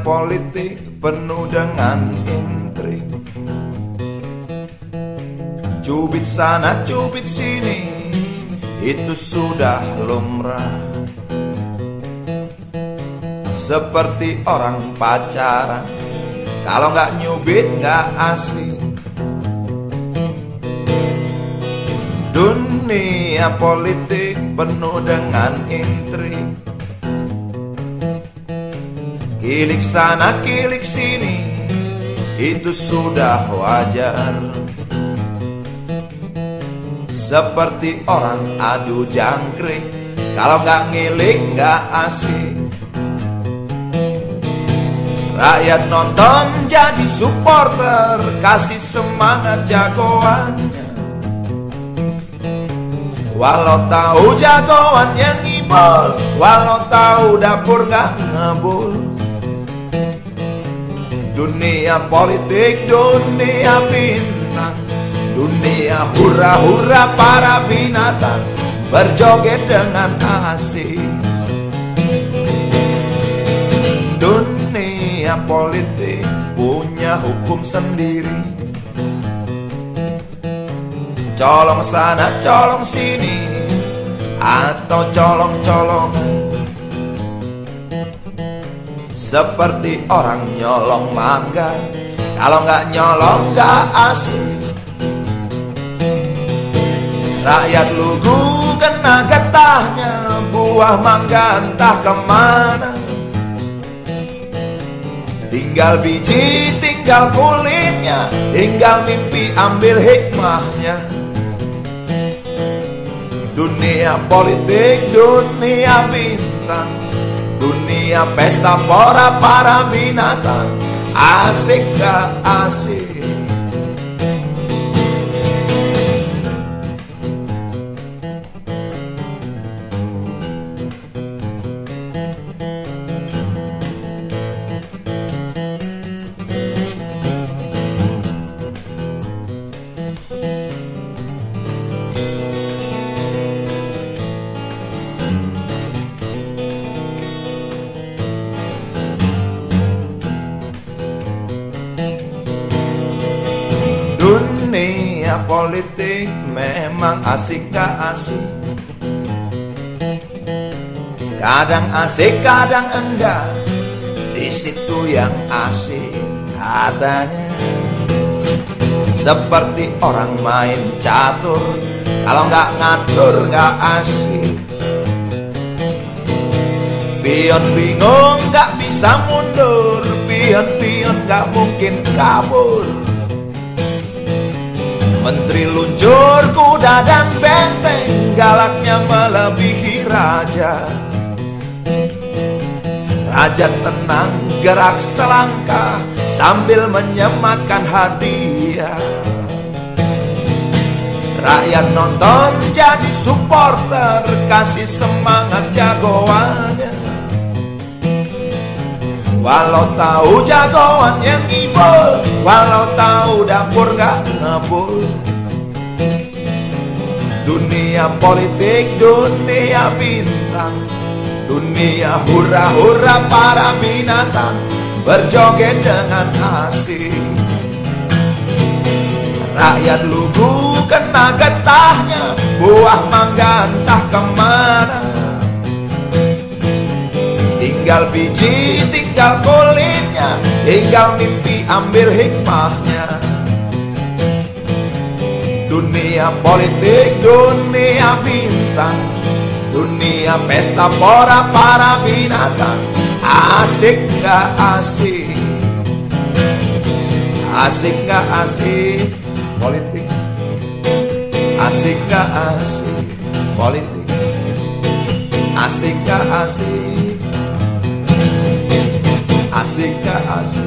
Politik penuh dengan intrik. Cubit sana, cubit sini Itu sudah lumrah. Seperti orang pacaran Kalau nggak nyubit nggak asik. Dunia politik penuh dengan intrik Kilik sana, kilik sini Itu sudah wajar. Seperti orang adu jangkrik Kalau nggak ngilik nggak asik. Rakyat nonton jadi supporter Kasih semangat jagoannya. Walau tahu jagoan yang ngibol Walau tahu dapur gak ngebul Dunia politik, dunia bintang Dunia hura-hura para binatang Berjoget dengan asik Dunia politik punya hukum sendiri. Colong sana, colong sini Atau colong-colongan Seperti orang nyolong mangga. Kalau nggak nyolong nggak asik Rakyat lugu kena getahnya Buah mangga entah ke mana. Tinggal biji, tinggal kulitnya Tinggal mimpi ambil hikmahnya. Dunia politik, dunia bintang Dunia pesta pora para binatang. Asik gak asik Dunia politik memang asik gak asik. Kadang asik, kadang enggak. Di situ yang asik katanya. Seperti orang main catur Kalau nggak ngatur nggak asik. Pion bingung nggak bisa mundur. Pion-pion nggak mungkin kabur Menteri luncur kuda dan benteng Galaknya melebihi raja. Raja tenang gerak selangkah Sambil menyematkan hadiah. Rakyat nonton jadi supporter Kasih semangat jagoannya Walau tahu jagoan yang ibol Walau tahu dapur gak ngebul. Dunia politik, dunia bintang Dunia hura-hura para binatang Berjoget dengan asik Rakyat lugu kena getahnya Buah mangga entah ke mana Tinggal biji, tinggal kulitnya Tinggal mimpi ambil hikmahnya. Dunia politik, dunia bintang Dunia pesta pora para binatang. Asik gak asik? Asik gak asik? Politik. Asik gak asik? Politik. Asik gak asik Asik